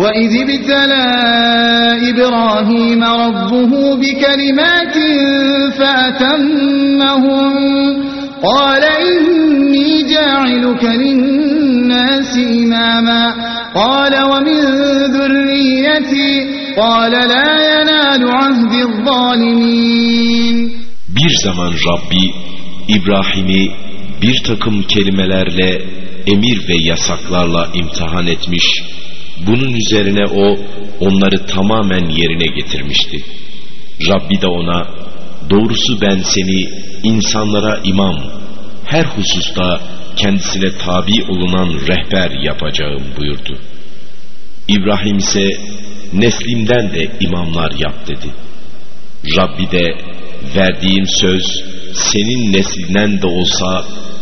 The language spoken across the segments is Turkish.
وَإِذِ ابْتَلَى إِبْرَاهِيمَ رَبُّهُ بِكَلِمَاتٍ فَأَتَمَّهُنَّ قَالَ إِنِّي جَاعِلُكَ لِلنَّاسِ إِمَامًا قَالَ وَمِنْ ذُرِّيَّتِي قَالَ لَا يَنَالُ عَهْدِ الظَّالِمِينَ Bir zaman Rabbi İbrahim'i bir takım kelimelerle emir ve yasaklarla imtihan etmiş bunun üzerine o onları tamamen yerine getirmişti. Rabbi de ona doğrusu ben seni insanlara imam, her hususta kendisine tabi olunan rehber yapacağım buyurdu. İbrahim ise neslimden de imamlar yap dedi. Rabbi de verdiğim söz senin neslinden de olsa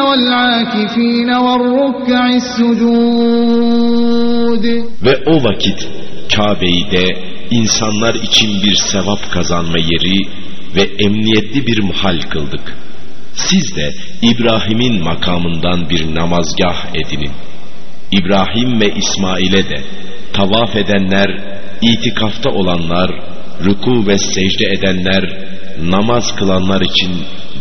وَالْعَاكِفِينَ وَالرُّكَّعِ السُّجُودِ Ve o vakit Kabe'yi de insanlar için bir sevap kazanma yeri ve emniyetli bir muhal kıldık. Siz de İbrahim'in makamından bir namazgah edinin. İbrahim ve İsmail'e de tavaf edenler, itikafta olanlar, ruku ve secde edenler, namaz kılanlar için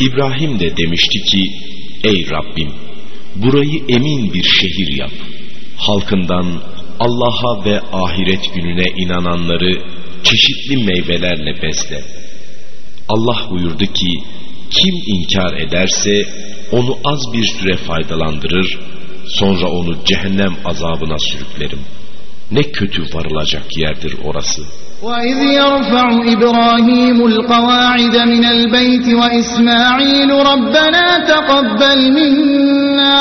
İbrahim de demişti ki, ey Rabbim, burayı emin bir şehir yap. Halkından Allah'a ve ahiret gününe inananları çeşitli meyvelerle besle. Allah buyurdu ki, kim inkar ederse onu az bir süre faydalandırır, sonra onu cehennem azabına sürüklerim. Ne kötü varılacak yerdir orası. وَإِذْ يَرْفَعُ إِبْرَاهِيمُ الْقَوَاعِدَ مِنَ الْبَيْتِ وَإِسْمَاعِيلُ رَبَّنَا تَقَبَّلْ مِنَّا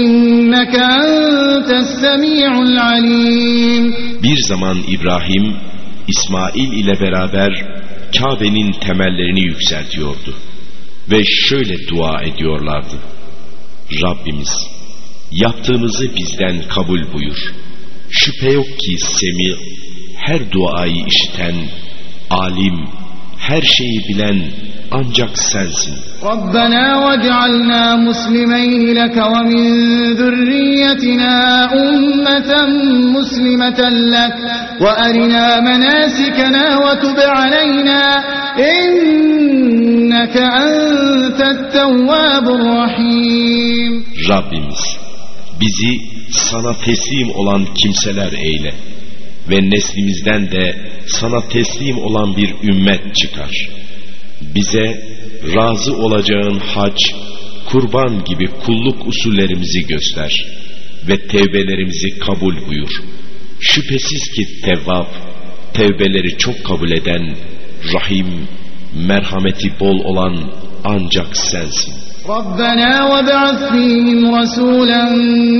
إِنَّكَ أَنْتَ السَّمِيعُ الْعَلِيمُ Bir zaman İbrahim, İsmail ile beraber Kabe'nin temellerini yükseltiyordu. Ve şöyle dua ediyorlardı. Rabbimiz, yaptığımızı bizden kabul buyur. Şüphe yok ki Semi, her duayı işiten, alim, her şeyi bilen ancak sensin. Rabbena ve cealna muslimeyn leke ve min zürriyetina ummeten muslimeten lek ve erina menasikena ve tub aleyna inneke entet tevvabur rahim. Rabbimiz bizi sana teslim olan kimseler eyle ve neslimizden de sana teslim olan bir ümmet çıkar. Bize razı olacağın hac, kurban gibi kulluk usullerimizi göster ve tevbelerimizi kabul buyur. Şüphesiz ki tevvap, tevbeleri çok kabul eden, rahim, merhameti bol olan ancak sensin. رَبَّنَا وَابْعَثْ فِيهِمْ رَسُولًا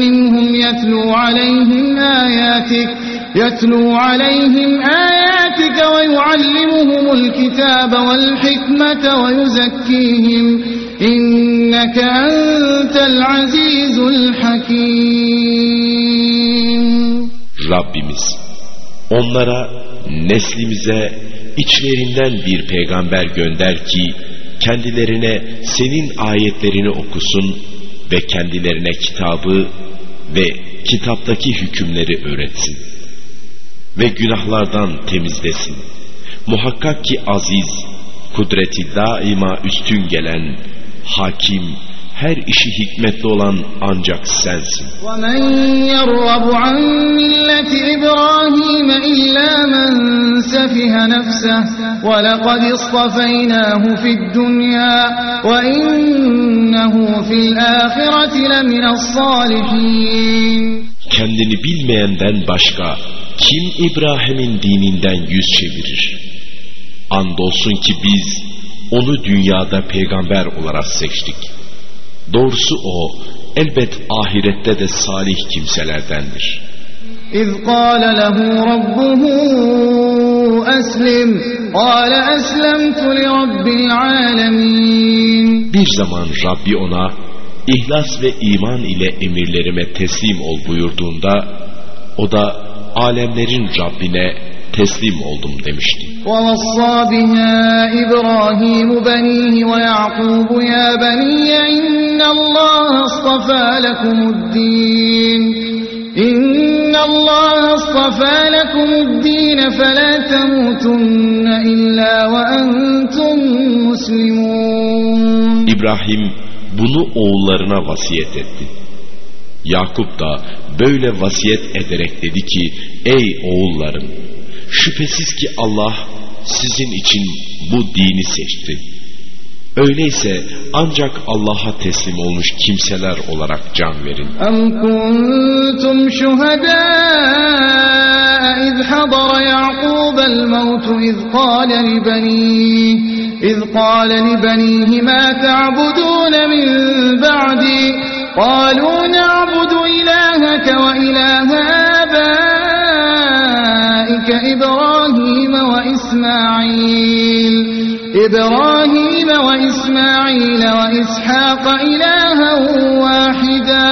مِّنْهُمْ يَتْلُو عَلَيْهِمْ آيَاتِكَ يَتْلُو عَلَيْهِمْ آيَاتِكَ وَيُعَلِّمُهُمُ الْكِتَابَ وَالْحِكْمَةَ وَيُزَكِّيهِمْ إِنَّكَ أَنْتَ الْعَزِيزُ الْحَكِيمُ Rabbimiz onlara neslimize içlerinden bir peygamber gönder ki kendilerine senin ayetlerini okusun ve kendilerine kitabı ve kitaptaki hükümleri öğretsin ve günahlardan temizlesin. Muhakkak ki aziz, kudreti daima üstün gelen, hakim, her işi hikmetli olan ancak sensin. وَمَنْ يَرْغَبُ عَنْ مِلَّةِ إِبْرَاهِيمَ إِلَّا مَنْ سفه نفسه ولقد اصطفيناه في الدنيا وإنه في الآخرة لمن الصالحين Kendini bilmeyenden başka kim İbrahim'in dininden yüz çevirir? Andolsun ki biz onu dünyada peygamber olarak seçtik. Doğrusu o elbet ahirette de salih kimselerdendir. İz qâle lehu rabbuhu eslim. Qâle eslemtu li rabbil alemin. Bir zaman Rabbi ona ihlas ve iman ile emirlerime teslim ol buyurduğunda o da alemlerin Rabbine teslim oldum demişti. ووصى بها إبراهيم بنيه ويعقوب يا بني إن الله اصطفى لكم الدين إن الله اصطفى لكم الدين فلا تموتن إلا وأنتم مسلمون İbrahim bunu oğullarına vasiyet etti. Yakup da böyle vasiyet ederek dedi ki ey oğullarım şüphesiz ki Allah sizin için bu dini seçti. Öyleyse ancak Allah'a teslim olmuş kimseler olarak can verin. Em kuntum şuhedâ iz hadara Ya'kubel mevtu iz kâle li benîh iz kâle li benîh mâ te'budûne min ba'dîh قالوا نعبد إلهك وإله آبائك إبراهيم وإسماعيل إبراهيم وإسماعيل وإسحاق إلها واحدا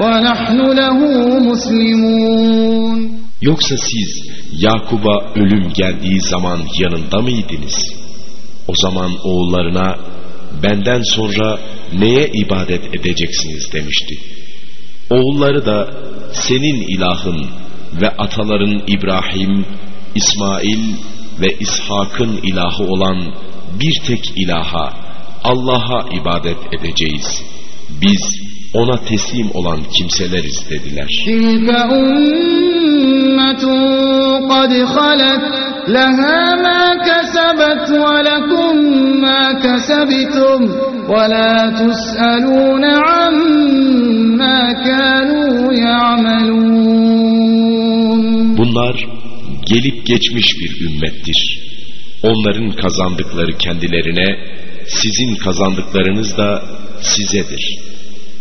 ونحن له مسلمون Yoksa siz Yakub'a ölüm geldiği zaman yanında mıydınız? O zaman oğullarına benden sonra neye ibadet edeceksiniz demişti. Oğulları da senin ilahın ve ataların İbrahim, İsmail ve İshak'ın ilahı olan bir tek ilaha, Allah'a ibadet edeceğiz. Biz ona teslim olan kimseleriz dediler. تلك أمة قد خلت لها ما كسبت ولكم ما كسبتم ولا تسألون عما كانوا يعملون Bunlar gelip geçmiş bir ümmettir. Onların kazandıkları kendilerine, sizin kazandıklarınız da sizedir.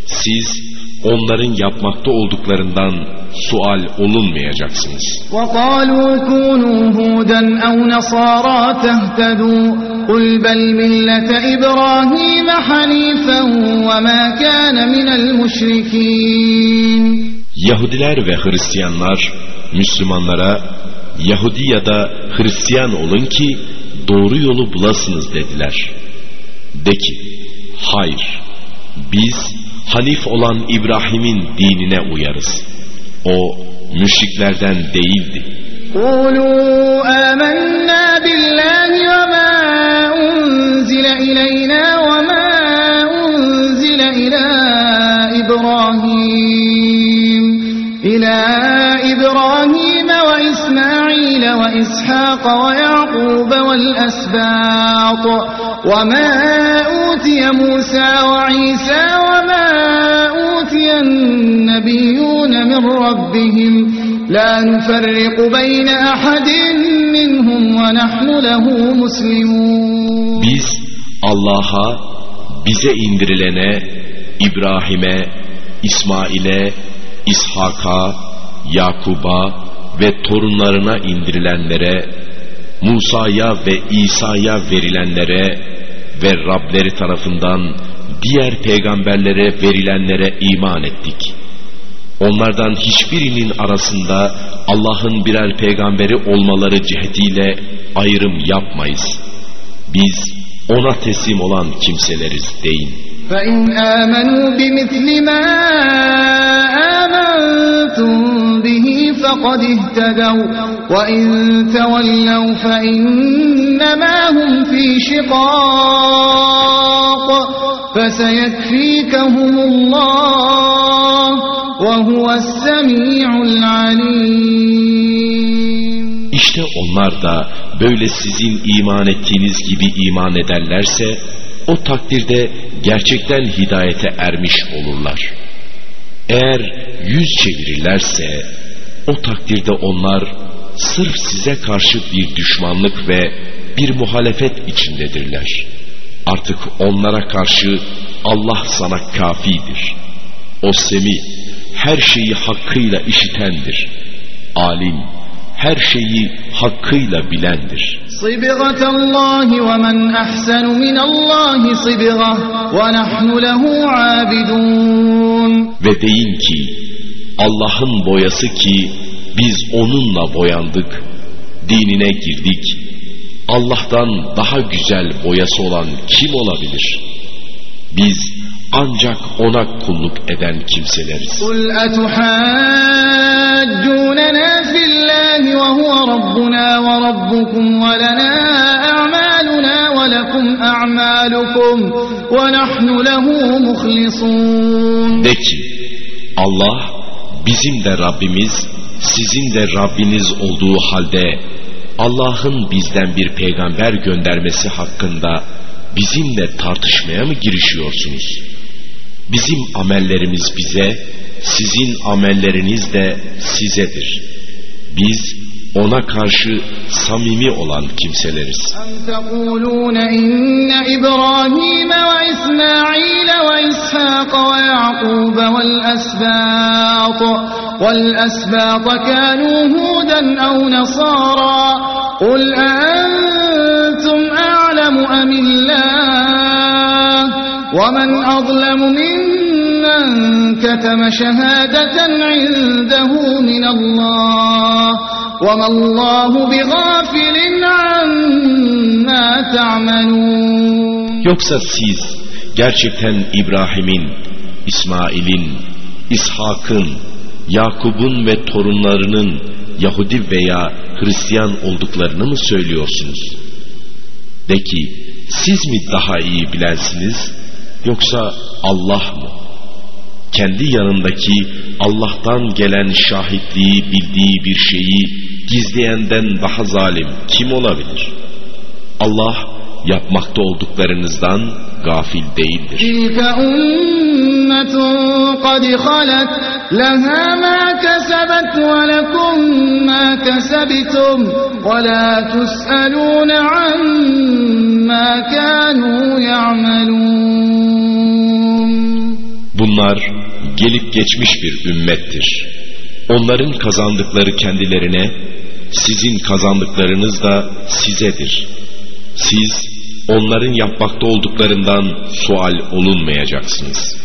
Siz onların yapmakta olduklarından sual olunmayacaksınız. وقالوا كونوا هودا أو نصارى تهتدوا قل بل ملة إبراهيم حنيفا وما كان من المشركين Yahudiler ve Hristiyanlar Müslümanlara Yahudi ya da Hristiyan olun ki doğru yolu bulasınız dediler. De ki hayır biz Hanif olan İbrahim'in dinine uyarız. O müşriklerden değildi. قولوا آمنا بالله وما أنزل إلينا وما أنزل إلى إبراهيم إلى إبراهيم وإسماعيل وإسحاق ويعقوب والأسباط وما أوتي موسى وعيسى وما أوتي النبيون من ربهم لا نفرق بين أحد منهم ونحن له مسلمون Biz Allah'a, bize indirilene, İbrahim'e, İsmail'e, İshak'a, Yakub'a ve torunlarına indirilenlere, Musa'ya ve İsa'ya verilenlere ve Rableri tarafından diğer peygamberlere verilenlere iman ettik. Onlardan hiçbirinin arasında Allah'ın birer peygamberi olmaları cihetiyle ayrım yapmayız. Biz ona teslim olan kimseleriz deyin. فإن آمنوا بمثل ما آمنتم به فقد اهتدوا وإن تولوا فإنما هم في شقاق فسيكفيكهم الله وهو السميع العليم İşte onlar da böyle sizin iman ettiğiniz gibi iman ederlerse o takdirde gerçekten hidayete ermiş olurlar. Eğer yüz çevirirlerse o takdirde onlar sırf size karşı bir düşmanlık ve bir muhalefet içindedirler. Artık onlara karşı Allah sana kafidir. O semi, her şeyi hakkıyla işitendir. Alim, her şeyi hakkıyla bilendir. Sıbgatallahi ve men ahsenu minallahi sıbgah ve nahnu lehu abidun. Ve deyin ki, Allah'ın boyası ki biz onunla boyandık, dinine girdik, Allah'tan daha güzel boyası olan kim olabilir? Biz ancak ona kulluk eden kimseleriz. Kul etuhaccunena fillahi ve huve rabbuna ve rabbukum ve lena a'maluna ve lekum a'malukum ve nahnu lehu muhlisun. De ki Allah bizim de Rabbimiz sizin de Rabbiniz olduğu halde Allah'ın bizden bir peygamber göndermesi hakkında bizimle tartışmaya mı girişiyorsunuz? Bizim amellerimiz bize, sizin amelleriniz de sizedir. Biz ona karşı samimi olan kimseleriz. أم تقولون إن إبراهيم وإسماعيل وإسحاق ويعقوب والأسباط والأسباط كانوا هودا أو نصارى قل أأنتم أعلم أم الله؟ ومن أظلم ممن كتم شهادة عنده من الله؟ وما الله بغافل عما تعملون. Yoksa siz gerçekten İbrahim'in, İsmail'in, İshak'ın, Yakub'un ve torunlarının Yahudi veya Hristiyan olduklarını mı söylüyorsunuz? De ki siz mi daha iyi bilensiniz yoksa Allah mı? Kendi yanındaki Allah'tan gelen şahitliği bildiği bir şeyi gizleyenden daha zalim kim olabilir? Allah yapmakta olduklarınızdan gafil değildir. تلك أمة قد خلت لها ما كسبت ولكم ما كسبتم ولا تسألون عما كانوا يعملون Bunlar gelip geçmiş bir ümmettir. Onların kazandıkları kendilerine, sizin kazandıklarınız da sizedir. Siz onların yapmakta olduklarından sual olunmayacaksınız.